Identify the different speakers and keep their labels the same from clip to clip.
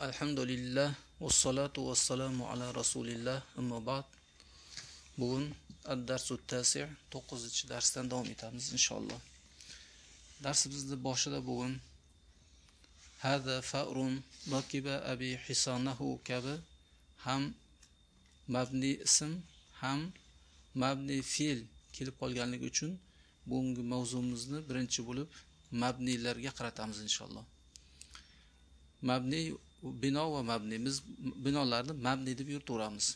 Speaker 1: alhamdulillah vassalatu vassalamu ala rasulillah. Amma ba'd. Bugun ad-darsu tasi' to'qqizinchi darsdan davom etamiz inshaalloh. Darsimizni boshida bugun hada fa'run rakiba abi hisanahu kabi ham mabni ism ham mabni fe'l kelib qolganligi uchun bugungi mavzumizni birinchi bo'lib mabniylarga qaratamiz inshaalloh. Mabni bino va mabni biz binolarni mabni deb yuritaveramiz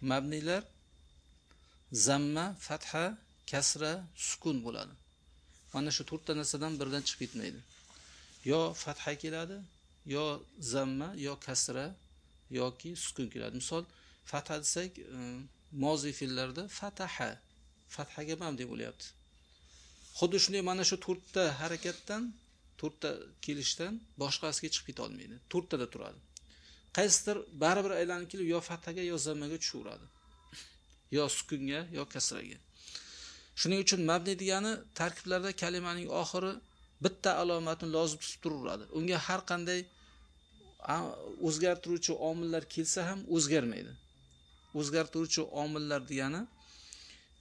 Speaker 1: mabnilar zamma fatha kasra sukun bo'ladi. Mana shu to'rtta narsadan birdan chiqib ketmaydi. Yo fatha keladi yo zamma yo kasra yoki sukun keladi. Misol fatha desak e, mozi fe'llarda fataha fathaga mabni bo'lyapti. Xuddi shunday mana shu to'rtta harakatdan to'rtta kelishdan boshqasiga chiqib keta olmaydi to'rttada turadi. Qaysidir baribir aylanib kelib yo fathaga yo zammaga tushaveradi. Yo sukunga yo kasraga. Shuning uchun mabni degani tarkiblarda kalimaning oxiri bitta alomatni lozim tutib turaveradi. Unga har qanday o'zgartiruvchi omillar kelsa ham o'zgarmaydi. O'zgartiruvchi omillar degani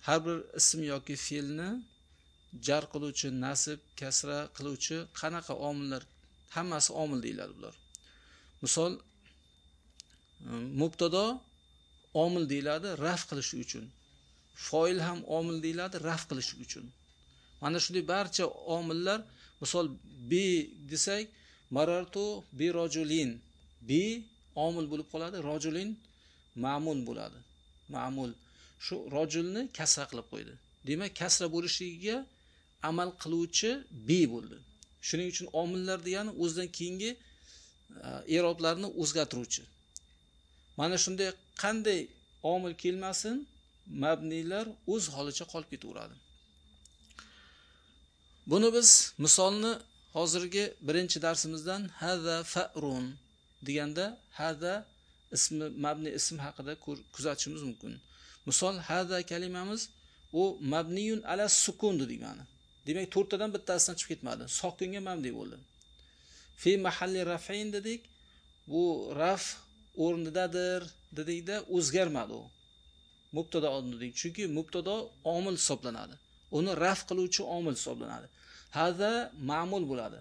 Speaker 1: har bir ism yoki fe'lni jar qiluvchi nasib kasra qiluvchi qanaqa omillar hammasi omil deyiladi bular. Misol e, mubtado omil deyiladi raf qilish uchun. Foil ham omil deyiladi raf qilish uchun. Mana shunday barcha omillar misol bi desak marartu bi rojulin. Bi omil bo'lib qoladi rojulin ma'mul bo'ladi. Ma'mul. Shu rojulni kasra qilib qo'ydi. Demak kasra bo'lishligiga amal qiluvchi be bo'ldi. Shuning uchun omillar degani o'zidan keyingi e, eroblarni o'zgartiruvchi. Mana shunday qanday omil kelmasin mabniylar o'z holicha qolib ketaveradi. Buni biz misolni hozirgi birinchi darsimizdan hada fa'run deganda hada ismi mabni ism haqida kuzatishimiz mumkin. Misol hada kalimamiz u mabniyun ala sukun degani. Demak to'rttadan bittasidan chiqib ketmadi. Sokinga mabni bo'ldi fi mahalli rafain dedik. Bu raf o'rnidadir dedikda o'zgarmadi u. Mubtado dedik. Chunki mubtado omil hisoblanadi. Uni raf qiluvchi omil hisoblanadi. Hada ma'mul bo'ladi.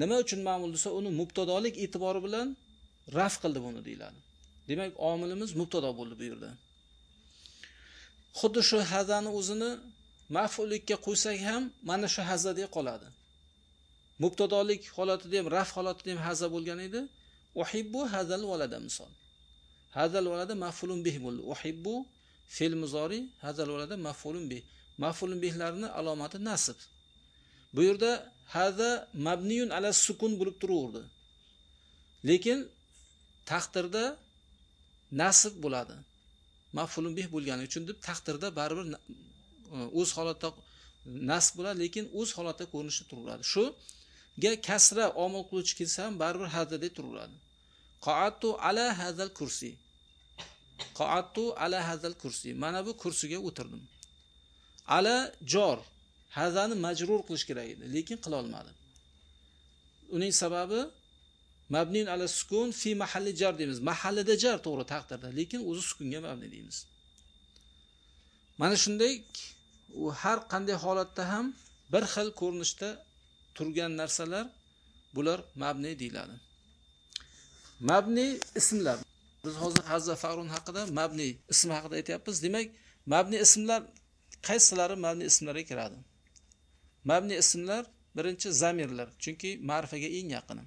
Speaker 1: Nima uchun ma'mul desa uni mubtadolik e'tibori bilan raf qildi buni deyiladi. Demak omilimiz mubtado bo'ldi bu yerda xuddi shu hazani o'zini maf'ullikka qo'ysak ham mana shu hazada qoladi. Mubtadolik holatida ham raf holatida ham haza bo'lgan edi. Uhibbu hazal valada misol hazal valada maf'ulun bih bo'ldi. Uhibbu fe'l muzori hazal valada maf'ulun bih. Maf'ulun bihlarni alomati nasb bu yerda haza mabniyun ala sukun bo'lib turaverdi. Lekin taqdirda nasb bo'ladi. Maf'ulun bih bo'lgani uchun deb taqdirda baribir o'z holatda nasb bo'ladi lekin o'z holatda ko'rinishda turaveradi. Shuga kasra omil qiluvchi kelsa ham baribir hada turaveradi. Qoattu ala hazal kursi. Qoattu ala hazal kursi. Mana bu kursiga o'tirdim. Ala jor. Hazani majrur qilish kerak edi lekin qilolmadi uning sababi mabnin ala sukun fi mahalli jar deymiz. Mahallida jar to'g'ri taqdirda lekin o'zi sukunga mabni deymiz. Mana shunday u har qanday holatda ham bir xil ko'rinishda turgan narsalar bular mabni deyiladi. Mabni ismlar. Biz hozir hazza farun haqida mabni ism haqida aytyapmiz. Demak mabni ismlar qaysilari mabni ismlarga kiradi? Mabni ismlar birinchi zamirlar chunki ma'rifaga eng yaqini.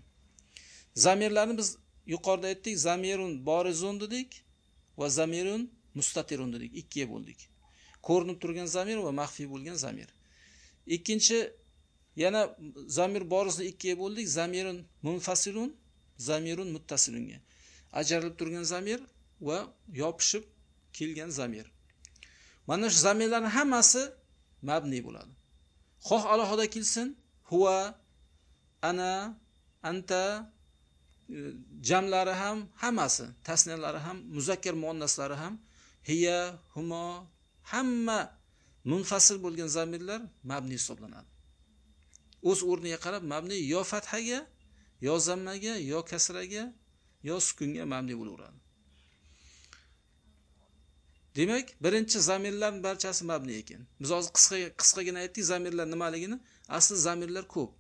Speaker 1: Zamirlarni biz yuqorida aytdik zamirun borizun dedik va zamirun mustatirun dedik ikkiga bo'ldik. Ko'rinib turgan zamir va maxfiy bo'lgan zamir. Ikkinchi yana zamir borisini ikkiga bo'ldik. Zamirun munfasilun zamirun muttasilunga. Ajralib turgan zamir va yopishib kelgan zamir. Mana shu zamirlarni hammasi mabni bo'ladi. Xoh alohida kelsin. Huva ana anta e, jamlari ham hammasi tasniyalari ham muzakkar muannaslari ham hiya humo hamma munfasil bo'lgan zamirlar mabni hisoblanadi. O'z o'rniga qarab mabni yo fathaga yo zammaga yo kasraga yo sukunga mabni bo'laveradi. Demak birinchi zamirlarning barchasi mabni ekan. Biz hozir qisqa qisqagina aytdik zamirlar nimaligini asli zamirlar ko'p.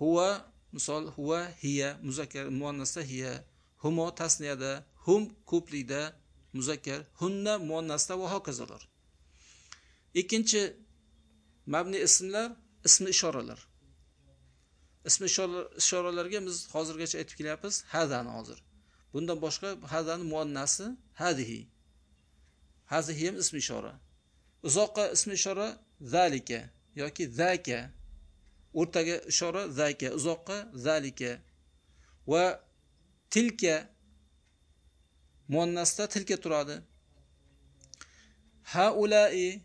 Speaker 1: Huva misol huva hiya muzakkar muannasda hiya humo tasniyada hum ko'plikda muzakkar hunna muannasda va hokazolar. Ikkinchi mabni ismlar ismi ishoralar. Ismi ishoralarga biz hozirgacha aytib kelyapmiz hadani hozir. Bundan boshqa hadani muannasi hadihi. Hadihi ham ismi ishora. Uzoqqa ismi ishora zalika yoki zaka. O'rtaga ishora zaka. Uzoqqa zalika. Va tilka muannasda tilka turadi. Haulai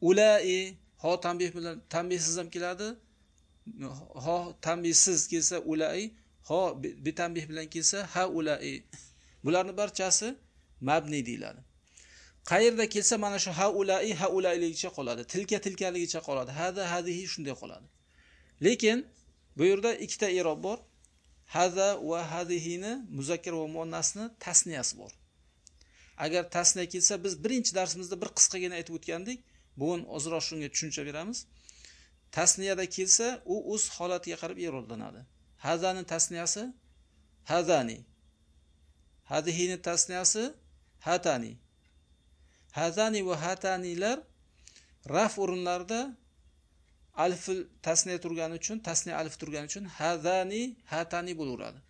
Speaker 1: ulai ho tanbih bilan tanbihsiz ham keladi. Ho tanbihsiz kelsa ulai ho betanbih bilan kelsa ha ulai. Bularni barchasi mabni deyiladi. Qayerda kelsa mana shu ha ulai ha ulayligicha qoladi. Tilka tilkaligicha qoladi. Hada hadihi shunday qoladi. Lekin bu yerda ikkita irob bor. Hada va hadihini muzakkar va muannasni tasniyasi bor. Agar tasniya kelsa biz birinchi darsimizda bir qisqagina aytib o'tgandik. Bugun ozroq shunga tushuncha beramiz. Tasniyada kelsa u o'z holatiga qarab eroblanadi hazani tasniyasi hazani hadihini tasniyasi hatani. Hazani va hatanilar raf o'rinlarida alif tasniya turgani uchun tasniya alif turgani uchun hazani hatani bo'laveradi.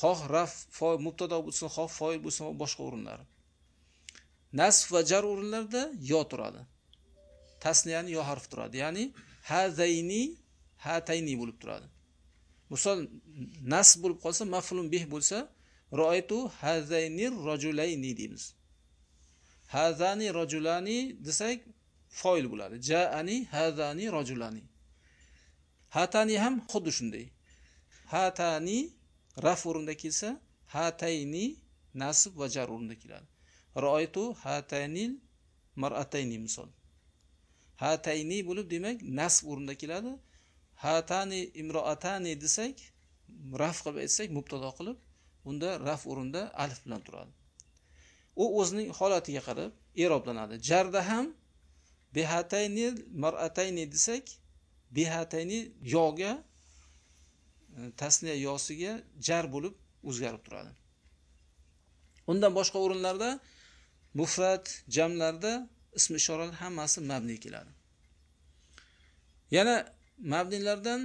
Speaker 1: Xoh raf foil mubtado bo'lsin xoh foil bo'lsin boshqa o'rinlari. Nasf va jar o'rinlarida yo turadi. Tasniyani yo harfi turadi. Ya'ni hazayni hatayni bo'lib turadi. Misol nasb bo'lib qolsa maf'ulun bih bo'lsa roaytu hazayni rojulayni deymiz. Hazani rojulani desak foil bo'ladi. Jaani hazani rojulani hatani ham xuddi shunday. Hatani raf o'rinda kelsa hatayni nasb va jar o'rinda keladi. Roaytu hataynil mar'atayni misol. Hatayni bo'lib demak nasb o'rinda keladi. Hatani imroatani desak raf qilib aytsak mubtado qilib unda raf o'rinda alif bilan turadi. U o'zining holatiga qarab eroblanadi. Jarda ham behatayni maratayni desak behatayni yoga e, tasniya yosiga jar bo'lib o'zgarib turadi. Undan boshqa o'rinlarda mufrat jamlarda ism ishoralar hammasi mabni keladi. Yana mabnilardan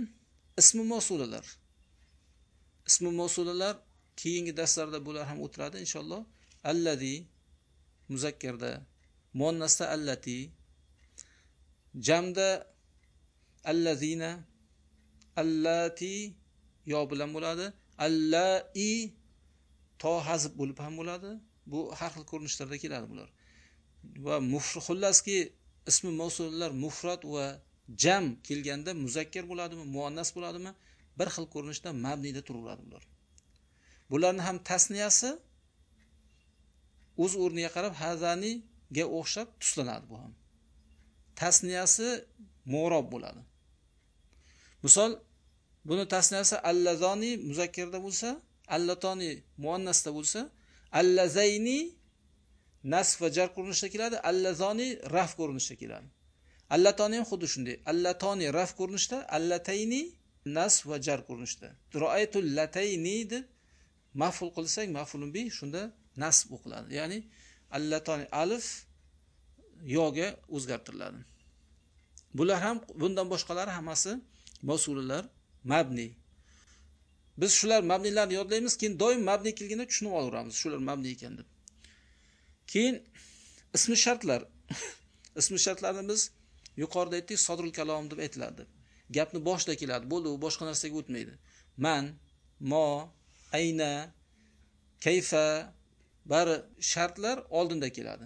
Speaker 1: ismi mavsulalar ismi mavsulalar keyingi darslarda bular ham o'tiradi inshaalloh. Allazi muzakkarda muannasda allati jamda allazina allati yo bilan bo'ladi allai to hazb bo'lib ham bo'ladi. Bu har xil ko'rinishlarda keladi bular. Va xullaski ismi mavsullar mufrat va jam kelganda muzakkar bo'ladimi muannas bo'ladimi bir xil ko'rinishda mabnida turaveradi bular. Bularni ham tasniyasi o'z o'rniga qarab hazaniga o'xshab tuslanadi bu ham. Tasniyasi mu'rob bo'ladi. Misol buni tasniyasi allazoni muzakkarda bo'lsa allatoni muannasda bo'lsa allazayni nasf va jar ko'rinishda keladi allazoni raf ko'rinishda keladi. Allatoni ham xuddi shunday allatoni raf ko'rinishda allatayni nasf va jar ko'rinishda. Roaytul latayni deb maful qilsak mafulun bi shunda nasb o'qiladi. Ya'ni allatoni alif yoga o'zgartiriladi. Bular ham bundan boshqalari hammasi mavsulalar mabni. Biz shular mabnilarni yodlaymiz keyin doim mabni kelganda tushunib olaveramiz shular mabni ekan deb. Keyin ismi shartlar. Ismi shartlarni biz yuqorida aytdik sodrul kalom deb aytiladi. Gapni boshida keladi bo'ldi u boshqa narsaga o'tmaydi. Man mo ayna kayfa bari shartlar oldinda keladi.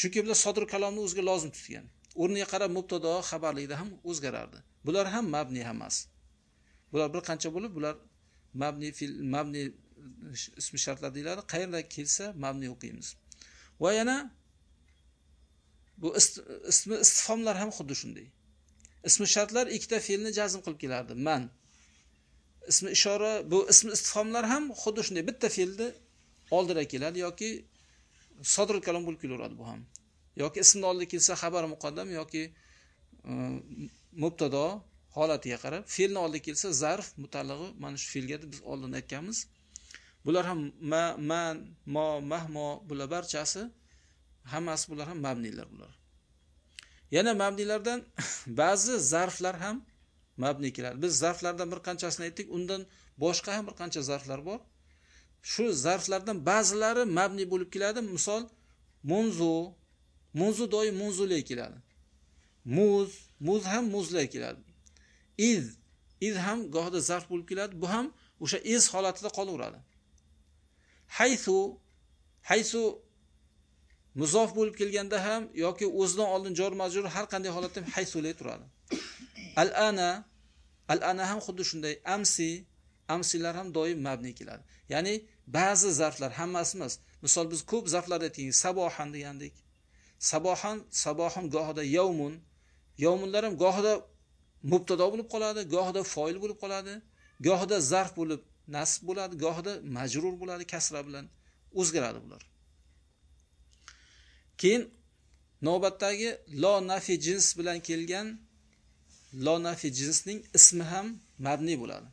Speaker 1: Chunki bular sodir kalomni o'ziga lozim tutgan. O'rniga qarab mubtado xabarlikda ham o'zgarardi. Bular ham mabni hammasi bular bir qancha bo'lib bular mabni fil mabni e, ismi shartlar deyiladi. Qayerda kelsa mabni o'qiymiz. Va yana bu ismi istifomlar ham xuddi shunday. Ismi shartlar ikkita fe'lni jazm qilib kelardi. Man. Ismi ishora bu ismi istifhomlar ham xuddi shunday. Bitta fe'lni oldira keladi yoki sodir kalom bo'lib kelaveradi bu ham. Yoki ismni oldida kelsa xabar muqaddam yoki e, mubtado holatiga qarab fe'lni oldiga kelsa zarf mutallig'i mana shu fe'lga biz oldin aytganmiz. Bular ham ma man mo mahmo bular barchasi hammasi bular ham mabniylar bular. Yana mabniylardan ba'zi zarflar ham mabni keladi. Biz zarflardan bir qanchasini aytdik undan boshqa ham bir qancha zarflar bor. Shu zarflardan ba'zilari mabni bo'lib keladi. Misol munzu. Munzu doim munzuli keladi. Muz. Muz ham muzlay keladi. Iz. Iz ham gohida zarf bo'lib keladi. Bu ham o'sha iz holatida qolaveradi. Haysu haysu muzof bo'lib kelganda ham yoki o'zidan oldin jor majrur har qanday holatda ham haysulay turadi. Al ana. Al ana ham xuddi shunday. Amsi. Amsillar ham doim mabni keladi. Ya'ni ba'zi zarflar hammasi emas. Misol biz ko'p zarflarda aytgan sabohan degandik. Sabohan sabohan gohida yawmun, yovmunlar ham gohida mubtado bo'lib qoladi gohida foil bo'lib qoladi gohida zarf bo'lib nasb bo'ladi gohida majrur bo'ladi kasra bilan o'zgaradi bular. Keyin navbatdagi lo nafi jins bilan kelgan lo nafi jinsning ismi ham mabni bo'ladi.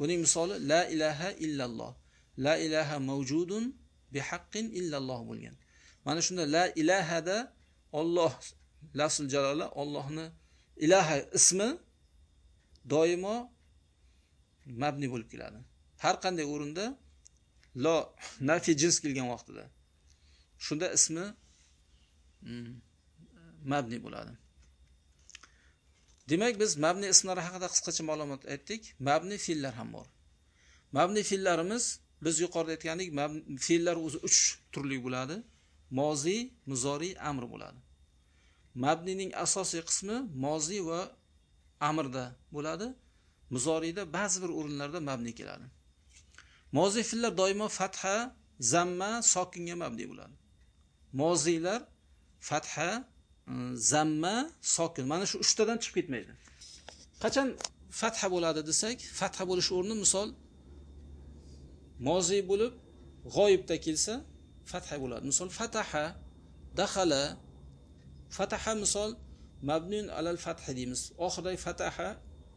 Speaker 1: Buning misoli la ilaha illalloh. La ilaha mavjudun bihaqqin illalloh bo'lgan. Mana shunda la ilahada olloh lafzul jalola ollohni ilaha ismi doimo mabni bo'lib keladi. Har qanday o'rinda lo nafi jins kelgan vaqtida shunda ismi mm, mabni bo'ladi. Demak biz mabni ismlari haqida qisqacha ma'lumot aytdik. Mabni fe'llar ham bor. Mabni fe'llarimiz biz yuqorida aytgandik fe'llar o'zi uch turli bo'ladi. Moziy muzoriy amr bo'ladi. Mabnining asosiy qismi moziy va amrda bo'ladi. Muzoriyda ba'zi bir o'rinlarda mabni keladi. Moziy fe'llar doimo fatha zamma sokinga mabni bo'ladi. Moziylar fatha Mm, zamma sokin. Mana shu uchtadan chiqib ketmaydi. Qachon fatha bo'ladi desak fatha bo'lish o'rni misol moziy bo'lib g'oyibda kelsa fatha bo'ladi. Misol fataha dahala fataha misol mabnun alal fathi deymiz. Oxiridagi fataha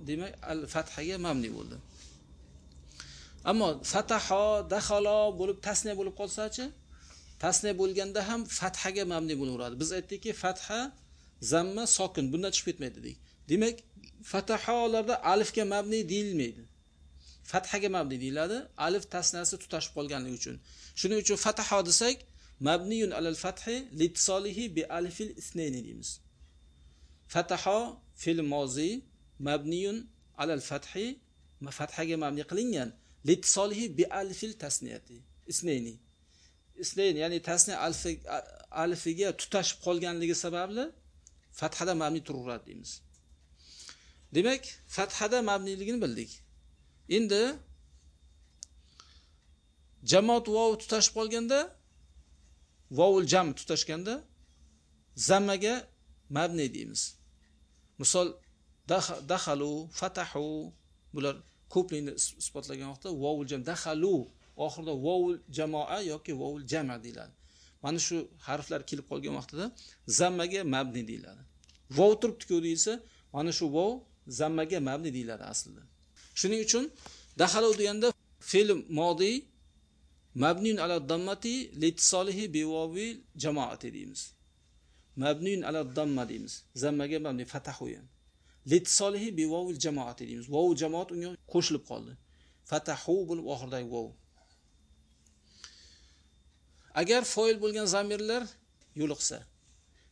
Speaker 1: demak al fathaga mabni bo'ldi. Ammo fataho dahalo bo'lib tasniya bo'lib qolsachi tasniya bo'lganda ham fathaga mabni bo'laveradi. Biz aytdikki fatha zamma sokin. Bundan chiqib ketmaydi dedik. Demak fataholarda alifga mabni deyilmaydi. Fathaga mabni deyiladi. Alif tasnasi tutashib qolganligi uchun. Shuning uchun fataho desak mabniyun alal fathi litisolihi bi alifil isnayni deymiz. Fataho fil mozi mabniyun alal fathi fathaga mabni qilingan. Litisolihi bi alifil tasniyati isnayni isnayn ya'ni tasniya alfiga tutashib qolganligi sababli fathada mabni turaveradi deymiz. Demak fathada mabniligini bildik. Endi jamoat vav tutashib qolganda vovul jam tutashganda zammaga mabni deymiz. Misol dahalu fatahu bular ko'plikni isbotlagan vaqtda vovul jam dahalu oxirida vovul jamoa yoki vovul jama deyiladi. Mana shu harflar kelib qolgan vaqtida zammaga mabni deyiladi. Vov turibdiku deyilsa mana shu vov zammaga mabni deyiladi aslida. Shuning uchun dahalu deganda fe'l modiy mabniyun ala dammati litisolihi bivovi jamoati deymiz. Mabniyun ala damma deymiz. Zammaga mabni fatahu ham litisolihi bivovil jamoati deymiz. Vov jamoat unga qo'shilib qoldi. Fatahu bo'lib oxiridagi vov. Agar foil bo'lgan zamirlar yo'liqsa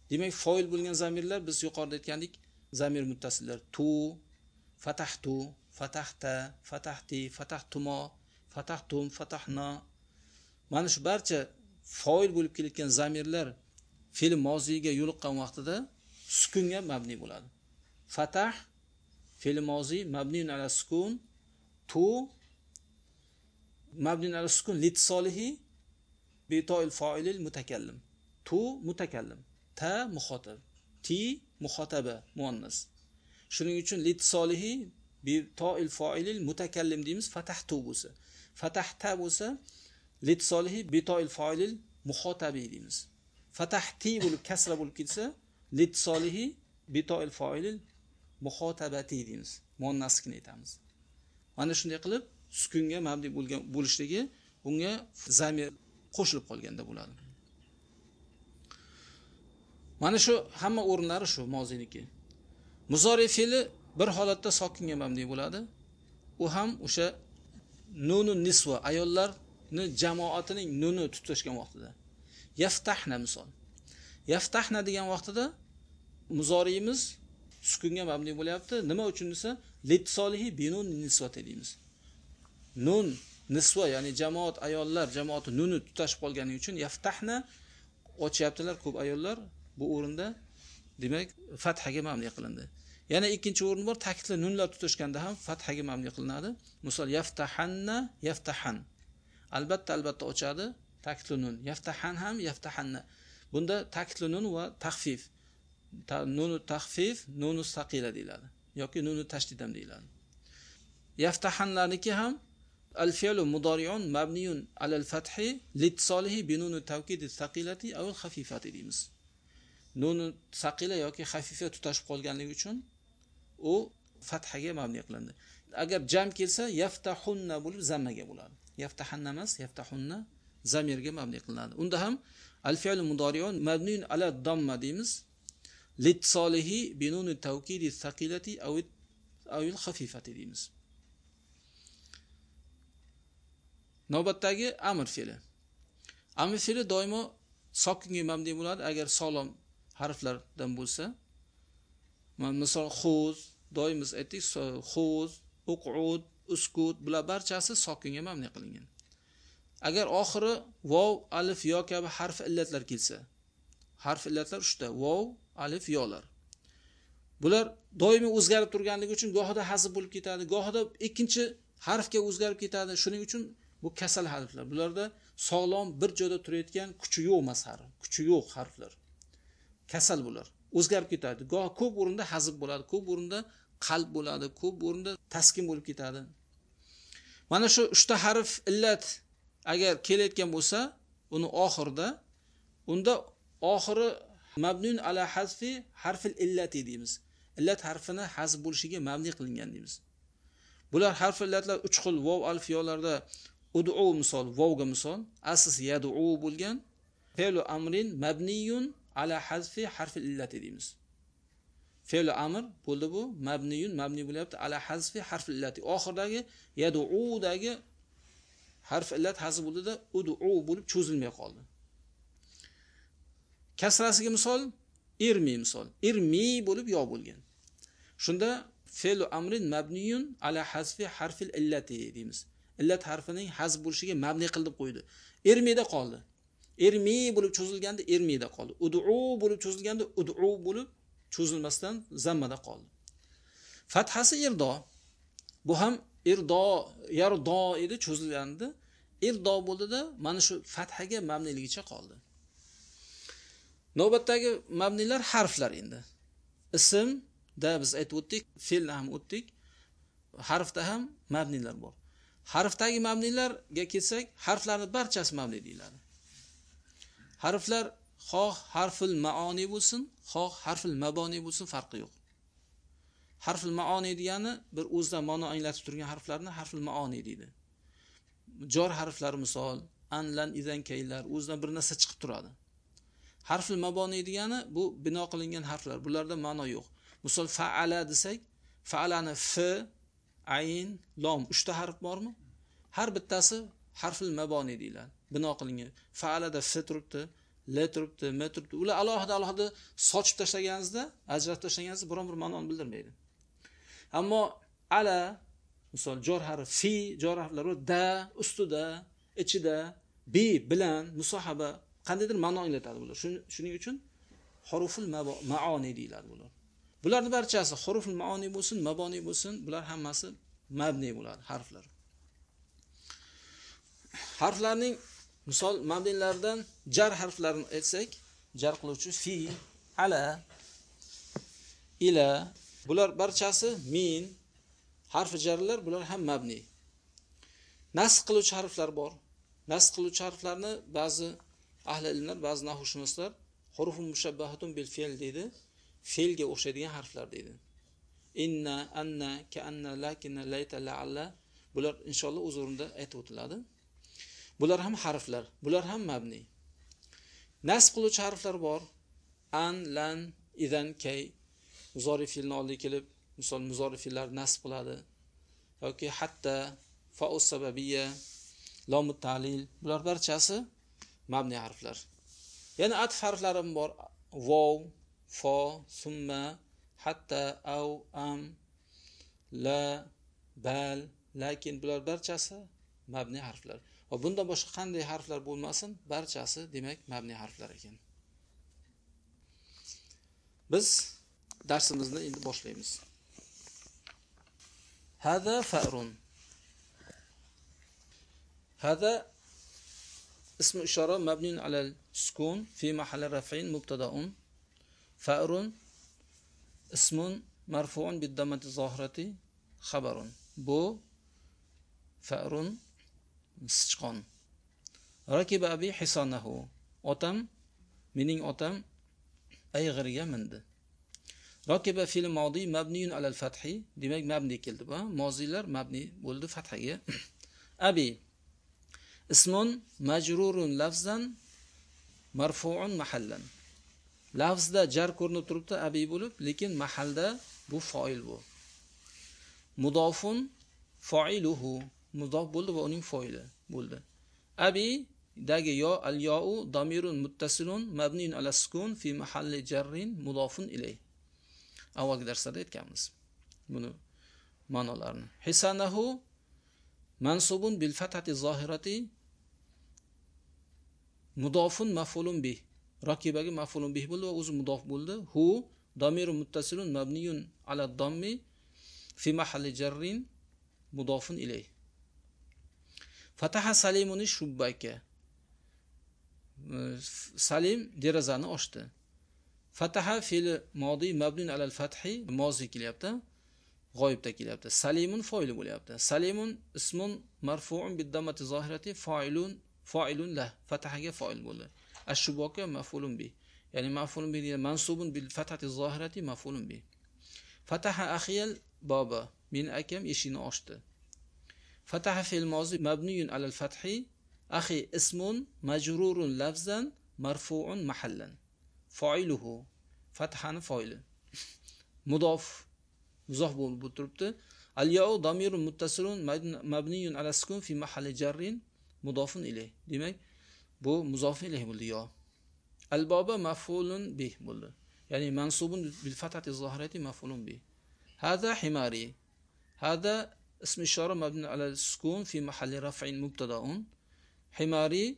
Speaker 1: demak foil bo'lgan zamirlar biz yuqorida aytgandik zamir muttasillar. Tu fatahtu fatahta fatahti fatahtumo fatahtum fatahna mana shu barcha foil bo'lib kelayotgan zamirlar fe'l moziyga yo'liqqan vaqtida sukunga mabni bo'ladi. Fatah fe'l moziy mabniun ala sukun tu mabniun ala sukun litisolihi betoil foilil mutakallim. Tu mutakallim. Ta muxotab ti muxotaba muannas. Shuning uchun litisolihi bi toil foilil mutakallim deymiz fatahtu bo'lsa. Fatahta bo'lsa litsolihi bi toil foilil muhotabi deymiz. Fatahti bo'lib kasra bo'lib ketsa litsolihi bi toil foilil muhotabati deymiz. Muannaskini aytamiz. Mana shunday qilib sukunga mabni bo'lgan bo'lishligi unga zamir qo'shilib qolganda bo'ladi. Mana shu hamma o'rinlari shu moziniki. Muzori fe'li bir holatda sokinga mabni bo'ladi. U ham o'sha nunu nisva ayollarni jamoatining nuni tutashgan vaqtida. Yaftahna misol. Yaftahna degan vaqtida muzoriyimiz sukunga mabni bo'lyapti. Nima uchun desa litsolihi binun nisvati deymiz. Nun nisva ya'ni jamoat ayollar jamoati nuni tutashib qolgani uchun yaftahna ochyaptilar ko'p ayollar bu o'rinda. Demak fathaga mabni qilindi. Yana ikkinchi o'rin bor ta'kidli nunlar tutashganda ham fathaga mabni qilinadi. Misol yaftahanna yaftahan. Albatta albatta ochadi ta'kidli nun. Yaftahan ham yaftahanna. Bunda ta'kidli nun va taxfif. Nunu taxfif nunu saqila deyiladi. Yoki nunu tashdid ham deyiladi. Yaftahanlarniki ham الفعل مضارع مبني على الفتح لاتصاله بنون التوكيد tavkidi saqilati aw al khafifati deymiz. Nuni saqila yoki xafifa tutashib qolganligi uchun u fathaga mabni qilindi. Agar jam kelsa yaftahunna bo'lib zammaga bo'ladi. Yaftahanna emas yaftahunna zamirga mabni qilinadi. Unda ham al fi'lu mudori'un mabniyun ala damma deymiz. Litsolihi binuni tavkidi saqilati aw al khafifati deymiz. Navbatdagi amr fe'li. Amr fe'li doimo sokinga deb bo'ladi. Agar solom harflardan bo'lsa misol xuz doim biz aytdik xuz uqud uskut bular barchasi sokinga mabni qilingan. Agar oxiri vov alif yo kabi harf illatlar kelsa harf illatlar uchta vov alif yolar. Bular doimiy o'zgarib turganligi uchun gohida hazb bo'lib ketadi gohida ikkinchi harfga o'zgarib ketadi. Shuning uchun bu kasal harflar. Bularda sog'lom bir joyda turayotgan kuchi yo'q masar, kuchi yo'q harflar. Kasal bular. O'zgarib ketadi. Goh ko'p o'rinda hazb bo'ladi ko'p o'rinda qalb bo'ladi ko'p o'rinda taskin bo'lib ketadi. Mana shu uchta harf illat agar kelayotgan bo'lsa uni oxirida unda oxiri mabnun ala hazfi harfil illati deymiz. Illat harfini hazb bo'lishiga mabni qilingan deymiz. Bular harf illatlar uch xil vov alif yolarda udu misol vovga misol asis yadu bo'lgan. Fe'lu amrin mabniyun ala hazfi harfi illati deymiz. Fe'lu amr bo'ldi bu mabniyun mabni bo'lyapti ala hazfi harf illati. Oxiridagi yaduudagi harf illat hazf bo'ldida udu bo'lib cho'zilmay qoldi. Kasrasiga misol irmi misol. Irmi bo'lib yo bo'lgan. Shunda fe'lu amrin mabniyun ala hazfi harfil illati deymiz. Illat harfining hazb bo'lishiga mabni qilib qo'ydi. Ermida qoldi. Ermi bo'lib cho'zilganda ermida qoldi. Udu bo'lib cho'zilganda udu bo'lib cho'zilmasdan zammada qoldi. Fathasi irdo bu ham irdo yardo edi cho'zilgandi. Irdo bo'ldida mana shu fathaga mabniligicha qoldi. Navbatdagi mabnilar harflar endi. Ismda biz aytib o'tdik fe'lni ham o'tdik. Harfda ham mabnilar bor. Harfdagi mabnilarga kelsak harflarni barchasi mabni deyiladi. Harflar xoh harfil maoni bo'lsin xoh harfil maboni bo'lsin farqi yo'q. Harfil maoni degani bir o'zidan ma'no anglatib turgan harflarni harfil maoni deydi. Jor harflari misol anlan izan kaylar o'zidan bir narsa chiqib turadi. Harfil maboni degani bu bino qilingan harflar bularda ma'no yo'q. Misol faala desak faalani f ayn lom uchta harf bormi? Har bittasi harfil maboni deyiladi. Bino qilingan. Faalada f turibdi l turibdi m turibdi. Ular alohida alohida sochib tashlaganingizda ajratib tashlaganingizda biron bir ma'noni bildirmaydi. Ammo ala misol jor harfi fi jor harflari da ustida ichida bi bilan musohaba qandaydir ma'no anglatadi bular. Shuning uchun huruful maoni deyiladi bular. Bularni barchasi huruful maoni bo'lsin maboni bo'lsin bular hammasi mabni bo'ladi harflar. Harflarning misol mabnilaridan jar harflarini aytsak jar qiluvchi fi ala ila bular barchasi min harfi jarlar bular ham mabni. Nasb qiluvchi harflar bor. Nasb qiluvchi harflarni ba'zi ahli ilmlar ba'zi nahvshunoslar hurufun mushabbahatun bil fe'l deydi. Fe'lga o'xshaydigan harflar deydi. Inna anna kaanna lakinna layta la'alla. Bular inshaalloh o'z o'rnida aytib o'tiladi. Bular ham harflar bular ham mabni. Nasb qiluvchi harflar bor. An lan idan kay. Muzori fe'lni oldiga kelib misol muzori fe'llar nasb qiladi. Yoki hatta fa'u sababiyya lomu talil. Bular barchasi mabni harflar. Yana atf harflari ham bor. Vov fo summa hatta av am la bal. Lakin bular barchasi mabni harflar. Va bundan boshqa qanday harflar bo'lmasin barchasi demak mabni harflar ekan. Biz darsimizni endi boshlaymiz. Hada farun. Hada ismi ishora mabniun alal sukun fi mahalli rafin mubtadaun. فأر اسم مرفوع بالضمة الظاهرة خبر. بو فأر مسجقون ركب أبي حصانه. أتم منين أتم أي غرية مند. ركب في الماضي مبني على الفتح. دماغ مبني كلدبا مازيلر مبني بولد فتحية. أبي اسم مجرور لفظا مرفوع محلا. Lafzda jar ko'rinib turibdi abi bo'lib lekin mahalda bu foil bu. Mudofun foiluhu. Mudof bo'ldi va uning foili bo'ldi. Abi dagi yo al you damirun muttasilun mabniun ala sukun fi mahalli jarrin mudofun ilay. Avvalgi darslarda aytganmiz buni ma'nolarini. Hisanahu mansubun bil fathati zohirati mudofun mafulun bih. Rakibaga mafulun bih bo'ldi va o'zi mudof bo'ldi hu damirun muttasilun mabniyun ala dammi fi mahalli jarrin mudofun ilay Fataha Salimuni shubbaka. Salim derazani ochdi. Fataha fe'li modi mabnun alal fathi mozi kelyapti. G'oyibda kelyapti. Salimun foili bo'lyapti. Salimun ismun marfu'un bid-dammati zohirati foilun foilun la. Fatahaga foil bo'ldi. Maf'ulun bi. Ya'ni maf'ulun bi mansubun bil fathati zohirati maf'ulun bi. Fataha akhiyal baba. Men akam eshikni ochdi. فتح في الماضي مبني على الفتح أخي اسم مجرور لفظا مرفوع محلا فاعله فتحا فاعل مضاف مضاف بتربت الياء ضمير متصل مبني على السكون في محل جر مضاف إليه demak bu مضاف إليه bo'ldi yo الباب مفعول به bo'ldi ya'ni mansubun bil fathati zohirati maf'ulun bi هذا حماري هذا اسم إشارة مبني على السكون في محل رفع مبتدا حماري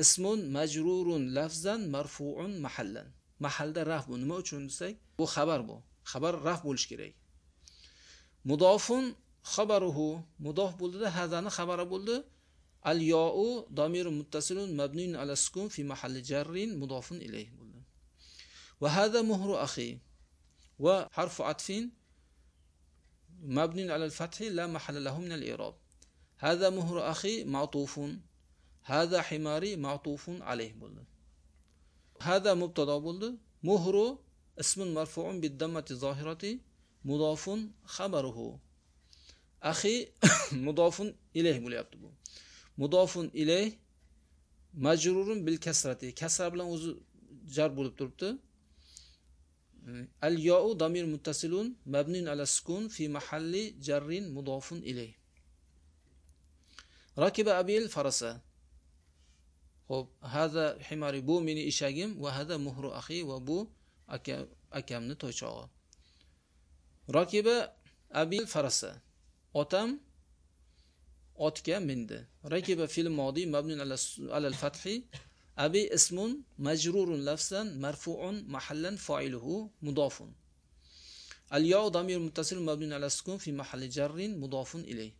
Speaker 1: اسم مجرور لفظا مرفوع محلا mahalda raf bu nima uchun desak bu xabar bu xabar raf bo'lishi kerak mudofun xabaruhu mudof bo'ldida hazani xabari bo'ldi الياء ضمير متصل مبني على السكون في محل جر مضاف إليه. وهذا مهر أخي. وحرف عطف مبني على الفتح لا محل له من الإعراب. هذا مهر أخي معطوف. هذا حماري معطوف عليه. بولد هذا مبتدا. بولد مهر اسم مرفوع بالدمة الظاهرة مضاف خبره. أخي مضاف إليه. bo'lyapti bu mudofun iley majrurun bil kasrati. Kasra bilan o'zi jar bo'lib turibdi. Al yau damir muttasilun mabnun ala sukun fi mahalli jarrin mudofun iley rakiba abil farasa. Xo'p hada himari bu meni ishagim va hada muhru axi va bu akamni toychog'i. Rakiba abil farasa. Otam otga mindi rakiba fe'l modi mabnun ala al-fath أبي اسم مجرور لفظا مرفوع محلا فاعله مضاف الياء ضمير متصل مبني على السكون في محل جر مضاف إليه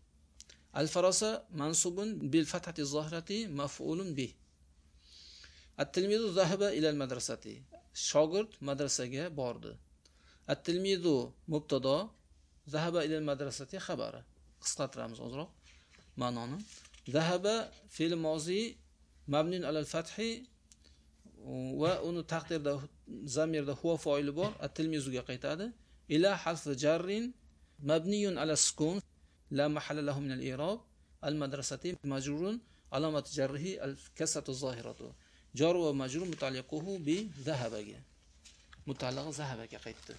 Speaker 1: الفرس منصوب بالفتحة الظاهرة مفعول به التلميذ ذهب إلى المدرسة شاگرد مدرسة بارد التلميذ مبتدا zahaba ila madrasati xabari qisqartiramiz ozroq ma'noni. Zahaba fe'l mozi mabnin alal fathi va uni taqdirda zamirda huwa foili bor at-tilmizuga qaytadi. Ila harfi jarrin mabniyun ala sukun la mahalla lahu min al-i'rab al-madrasati majrurun alamat jarrihi al-kasratu zahiratu. Jar va majrur mutaliquhu bi zahabaga. Mutaalliqi zahabaga qaytdi.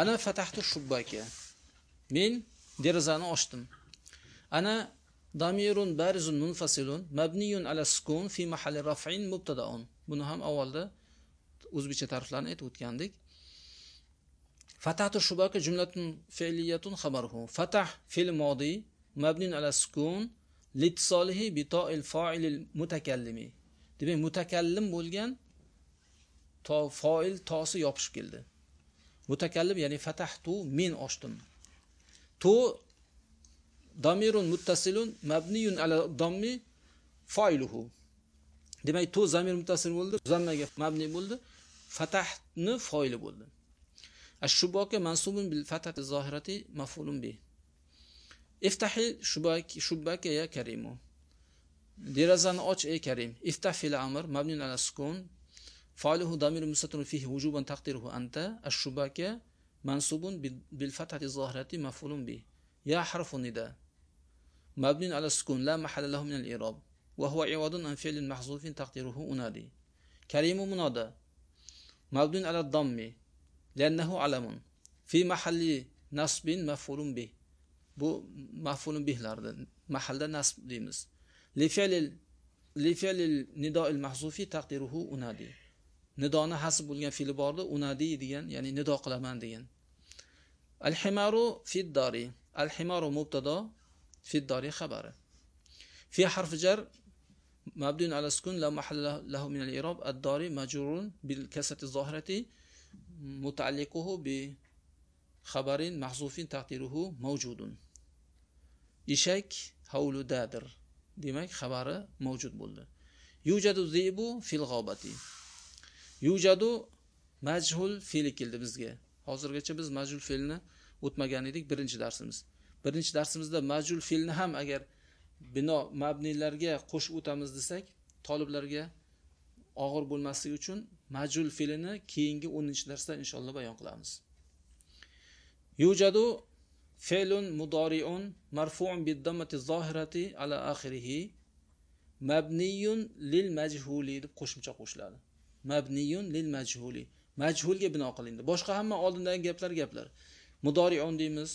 Speaker 1: Ana fatahtu shubbaka. Men derazani ochdim. Ana damirun barizun munfasilun mabniyun ala sukun fi mahalli raf'in mubtadaun. Buni ham avvalda o'zbekcha ta'riflarini aytib o'tgandik. Fatatu shubaka jumlatun fe'liyatun xabaruhu. Fatah fe'l modi mabnin ala sukun litisolihi bi ta'il fa'ilil mutakallimi. Demak mutakallim bo'lgan to fa'il tosi yopishib keldi. Mutakallim ya'ni fatahtu men ochdim. Tu damirun muttasilun mabniyun ala dammi foiluhu demak tu zamir muttasil bo'ldi zammaga mabni bo'ldi fatahni foili bo'ldi ash-shuboka mansubun bil fatati zohirati maf'ulun bi iftahi shubaki shubaka ya karimu derazani och ey karim iftah fil amr mabnun ala sukun فعله ضمير مستتر فيه وجوبا تقديره أنت الشباكة منصوب بالفتحة الظاهرة مفعول به يا حرف النداء مبني على السكون لا محل له من الإيراب وهو عوض عن فعل محذوف تقديره أنادي. كريم منادى. مبني على الضم لأنه علم. في محل نصب مفعول به. بو مفعول به لارد محل نصب ديمز لفعل لفعل النداء المحذوف تقديره أنادي. نداءنا حسب بولغان فعل بارد أنادي ديان يعني نداء قلمان ديان. الحمار في الدار. الحمار مبتدأ. fid dori xabari fi harf jar مبني على السكون لا محل له من الإعراب الداري مجرور بالكسرة الظاهرة متعلقه بخبر محذوف تقديره موجود eshak hovlidadir demak xabari mavjud bo'ldi yujadu zibu fil g'obati yujadu majhul fe'li keldi bizga hozirgacha biz majhul fe'lni o'tmagan edik birinchi darsimiz birinchi darsimizda majhul fe'lni ham agar bino mabniylarga qo'shib o'tamiz desak toliblarga og'ir bo'lmasligi uchun majhul fe'lini keyingi 10 darsda inshaalloh bayon qilamiz. Yujadu fe'lun mudori'un marfu'un bid-dammati zohirati ala oxirihi mabniyun lil majhuli deb qo'shimcha qo'shiladi. Mabniyun lil majhuli. Majhulga bino qilindi. Boshqa hamma oldindagi gaplar gaplar. Mudori'un deymiz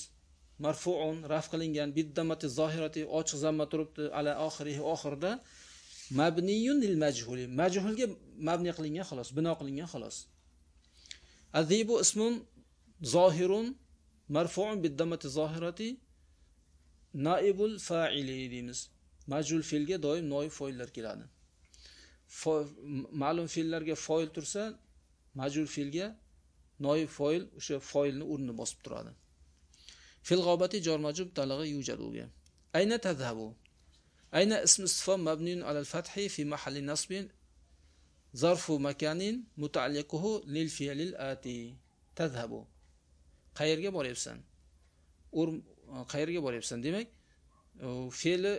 Speaker 1: marfu'un raf qilingan biddammati zohirati ochiq zamma turibdi ala oxirihi oxirida mabniyun lil majhuli. Majhulga mabni qilingan xolos bino qilingan xolos. Azibu ismun zohirun marfu'un biddammati zohirati naibul fa'ili deymiz. Majhul fe'lga doim noib foillar keladi. Ma'lum fe'llarga foil tursa majhul fe'lga noib foil o'sha foilni o'rnini bosib turadi. Fil g'obati jor majrur talag'i yujaduga ayna tadhabu? Ayna ism istifom mabniun alal fathi fi mahalli nasbin zarfu makanin mutaalliquhu lil fi'lil ati. Tadhabu. Qayerga boryapsan? E, qayerga boryapsan? Demak e, fe'li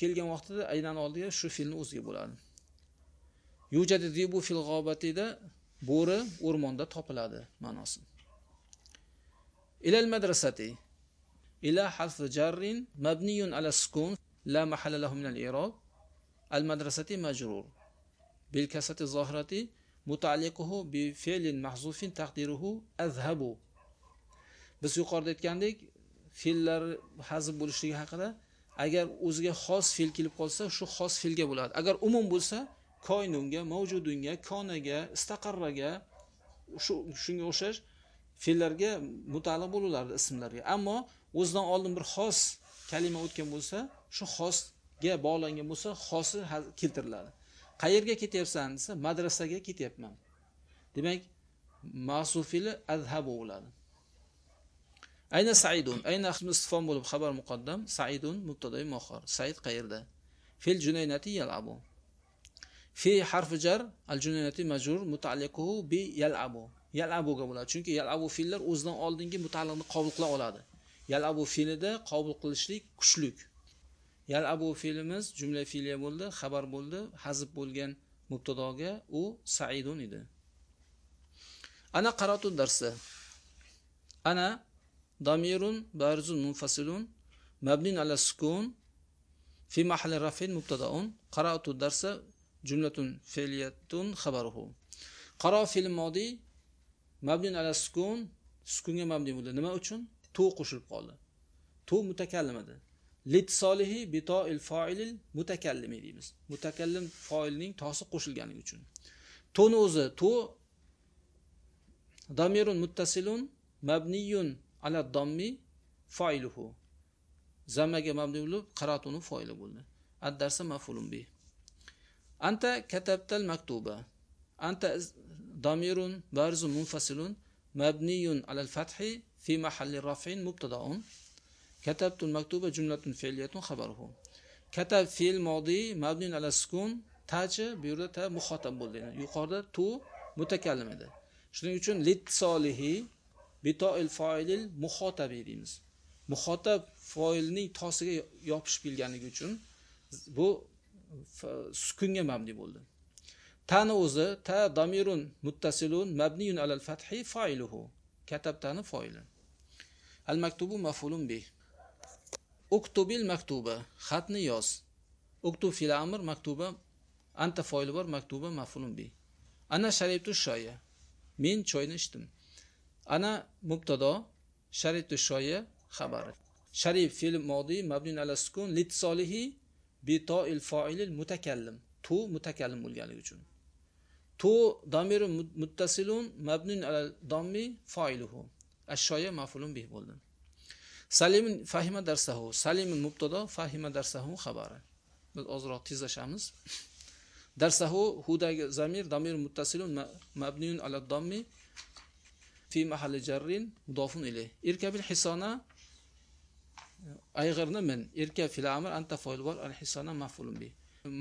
Speaker 1: kelgan vaqtida aynani oldiga shu fe'lni o'ziga bo'ladi. Yujadi dibu fil g'obatida bo'ri o'rmonda topiladi ma'nosi. Ilal madrasati. Ila harf jarrin mabniyun ala sukun la mahalla lahu min al-i'rab al madrasati majrur. Bil kasati zahirati mutaalliquhu bi fi'lin mahzufin taqdiruhu azhabu. Biz yuqorida aytgandek fe'llar hazb bo'lishligi haqida agar o'ziga xos fe'l kelib qolsa shu xos fe'lga bo'ladi. Agar umum bo'lsa koinunga mavjudunga konaga istaqarraga shu shunga o'xshash fe'llarga mutaalliq bo'lardi ismlarga ammo o'zidan oldin bir xos kalima o'tgan bo'lsa shu xosga bog'langan bo'lsa xosi keltiriladi. Qayerga ketyapsan desa madrasaga ketyapman. Demak masufili azhabu bo'ladi. Ayna saidun ayna istifhom bo'lib xabar muqaddam saidun mubtadoi muaxxar. Said qayerda? Fil junaynati yalabu. Fi harfi jar al junaynati majrur mutaalliquhu bi yalabu. Yalabuga bo'ladi. Chunki yalabu fe'llar o'zidan oldingi mutaalliqni qabul qila oladi. Yalabu fe'lida qabul qilishlik kuchlik. Yalabu fe'limiz jumla fe'liya bo'ldi, xabar bo'ldi, hazb bo'lgan mubtadoga u saidun edi. Ana qaratu darsi. Ana damirun barzun munfasilun mabnin ala sukun fi mahalli rafin mubtadaun qaratu darsa jumlatun fe'liyatun xabaruhu. Qaro fe'l modi mabnin ala sukun sukunga mabni bo'ldi. Nima uchun? To qo'shilib qoldi. Tu mutakallim edi. Litsolihi bito'il fa'ilil mutakallimi deymiz. Mutakallim fa'ilning tosi qo'shilganligi uchun. To'ni o'zi to damirun muttasilun mabniyun ala dammi fa'iluhu. zammaga mabni bo'lib, qaratuni fa'ili bo'ldi. Ad-darsa maf'ulun bi. Anta katabtal maktuba. Anta damirun barizun munfasilun mabniyun ala al-fathi fi mahalli raf'in mubtada'un. كتبت المكتوبة جملة فعلية خبره كتب فعل ماضي مبني على السكون tachi bu yerda ta muxotab bo'ldi yuqorida tu mutakallim edi shuning uchun litsolihi bitoil foilil muxotabi deymiz muxotab foilning tosiga yopishib kelganligi uchun bu sukunga mabni bo'ldi tani o'zi ta damirun muttasilun mabniyun alal fathi failuhu katabtani foili al maktubu mafulun bih. Uktubil maktuba xatni yoz. Uktub fil amr maktuba anta foili bor maktuba mafulun bih. Ana sharibtu shoya. Men choyni ichdim. Ana mubtado sharibtu shoya xabari sharif fe'l modi mabnun ala sukun litsolihi bi to'il fa'ilil mutakallim. Tu mutakallim bo'lganligi uchun. Tu damiru muttasilun mabnun ala dammi fa'iluhu ash-shoya mafulun bih bo'ldi Salim fahima darsahu Salim mubtado fahima darsahu xabari. Biz ozroq tezlashamiz. Darsahu hudagi zamir damir muttasilun mabniun ala dammi fi mahalli jarrin mudofun ilayh. Irkabil hisona ayg'irni min. Irka fil amr anta foil bor al hisona maf'ulun bih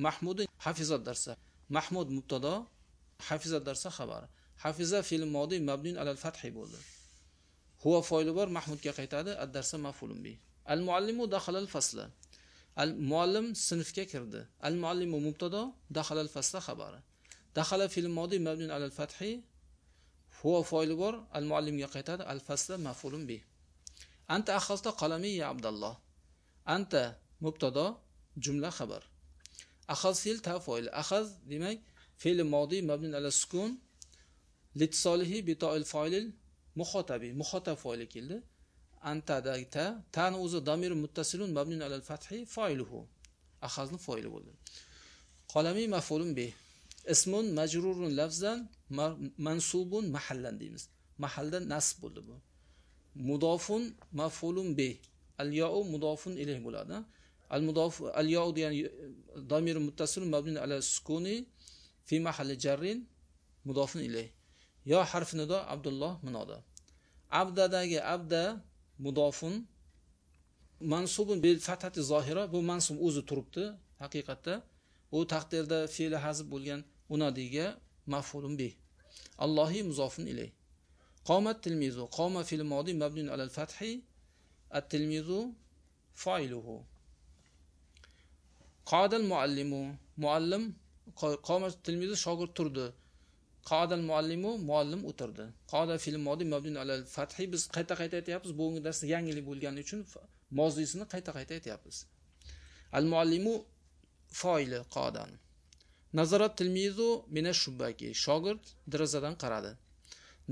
Speaker 1: mahmud hafizat darsa mahmud mubtado hafizat darsa xabari. Hafiza fil modi mabniun ala al fathi bo'ldi. Huwa foili bor mahmudga qaytadi ad darsa maf'ulun bi. Al muallimu dakhala al fasla. Al muallim sinfga kirdi. Al muallimu mubtado dakhala al fasla xabari. Dakhala fil modi mabnun ala al fathi. Huwa foili bor al muallimga qaytadi al fasla maf'ulun bi. Anta akhazta qalami ya abdalloh. Anta mubtado jumla xabar. Akhaz fil ta foil akhaz demak fe'l modi mabnun ala sukun. Litsolihi bi ta'il fa'ilil muhotabi muhotab foili keldi. Antadagi ta tani o'zi damir muttasilun mabnun alal fathi foiluhu ahazni foili bo'ldi. Qolami maf'ulun bi. Ismun majrurun lafzan mansubun mahallan deymiz. Mahalda nasb bo'ldi bu. Mudofun maf'ulun bi. Al ya'u mudofun ilayh bo'ladi. Al mudof al ya'u degani e, damir muttasilun mabnun ala sukuni fi mahalli jarrin mudofun ilayh. Yo harf nido abdulloh munoda abdadagi abda mudofun mansubun bil fathati zohira bu mansub o'zi turibdi haqiqatda. U taqdirda fe'li hazb bo'lgan unadiga maf'ulun bi allohi muzofun ilay. Qomat tilmizu qoma fil modi mabnun alal fathi at tilmizu fa'iluhu qadal muallimu muallim qoma tilmizu shogird turdi. Qadal muallimu muallim o'tirdi. Qoda fil modi mabdun alal fathi. Biz qayta qayta aytyapmiz bugungi darsda yangilik bo'lgani uchun mozisini qayta qayta aytyapmiz. Al muallimu foili qodan nazarat tilmizu mina shubbaki shogird derazadan qaradi.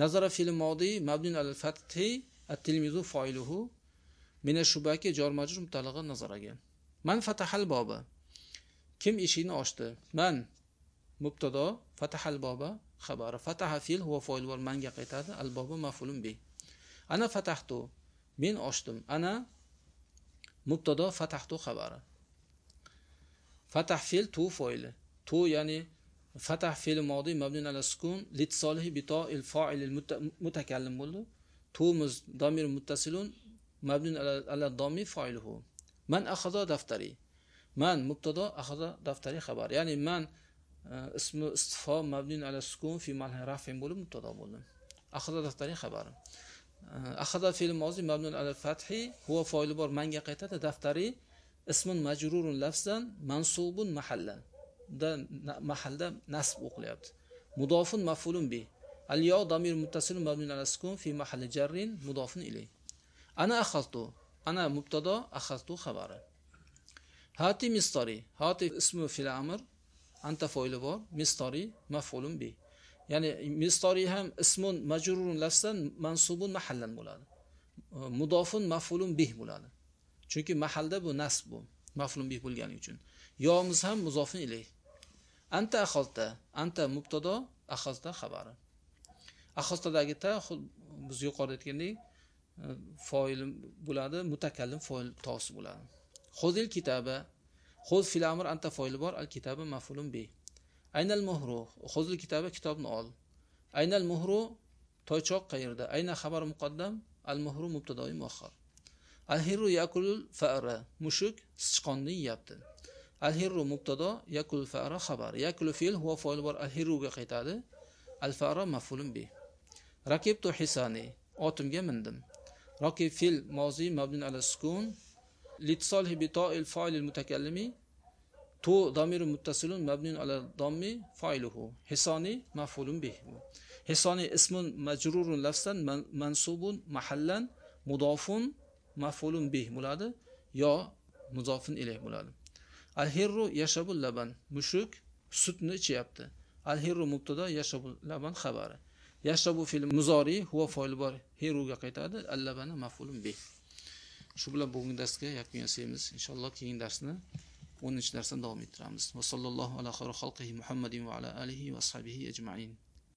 Speaker 1: Nazara fil modi mabdun alal fathi at tilmizu foiluhu mina shubbaki jor majrur mutalig'i nazaraga. Man fatahal boba. Kim eshikni ochdi? Man mubtado fatahal boba. Xabari. Fataha fil huwa foil bor manga qaytadi al boba maf'ulun bi ana fatahtu men ochdim. Ana mubtado fatahtu xabari. Fatah fil tu foili. Tu ya'ni fatah fil modi mabnun ala sukun litsolihi bi ta'il fa'il mutakallim bo'ldi. Tumuz damir muttasilun mabnun ala ala dami fa'iluhu man akhadha daftari. Man mubtado akhadha daftari xabar ya'ni man اسم استفاء مبني على السكون في محل رفع مولم متضاب أخذ هذا الطريق خبر آه، أخذ في الماضي مبني على الفتح. هو فاعل بار من يقيت دفتري اسم مجرور لفظا منصوب محلا. ده محل ده نصب أقليات مضاف مفعول به. الياء ضمير متصل مبني على السكون في محل جر مضاف إليه. أنا أخذته أنا مبتدأ أخذته خبر هاتي مصدري. هاتي اسم في الأمر. Anta foili bor mistori maf'ulun bi. Ya'ni mistori ham ismun majrurun lafzan mansubun mahallan bo'ladi. Mudofun maf'ulun bih bo'ladi. Chunki mahalda bu nasb bu maf'ulun bih bo'lgani uchun. Yomiz ham muzofin ilayh. Anta axolta anta mubtado axolta xabari. Axoltadagi ta biz yuqorida aytgandek foil bo'ladi mutakallim foil tosi bo'ladi. Xozil kitaba xud fil amr anta foili bor al kitaba maf'ulun bih aynal muhru xudil kitaba kitobni ol aynal muhru toychoq qayerda ayna xabar muqaddam al muhru mubtadoi muaxxar al hirru yakulul fa'ra mushuk sichqonni yeyapti al hirru mubtado yakul fa'ra xabar yakulu fe'l huwa foil bor al hirruga qaytadi al fa'ra maf'ulun bih rakibtu hisani otimga mindim rakib fe'l mozi mabnun ala sukun litsolhi bitoil foilil mutakallimi tu domiru muttasilun mabnun ala dommi foiluhu hisoni mafulun bih hisoni ismun majrurun lafsan mansubun mahallan mudofun mafulun bih bo'ladi yo mudofun ilayh bo'ladi al hirru yashabul laban mushuk sutni ichyapti al hirru mubtado yashabul laban xabari yashabu fil muzori huva foil bor hiruga qaytadi al labana mafulun bih shu bilan bugungi darsga yakun yasaymiz. Inshaalloh keyingi darsni o'ninchi darsdan davom ettiramiz. Va sallallohu ala xayri xalqihi muhammadin va ala alihi va ashabihi ajmain.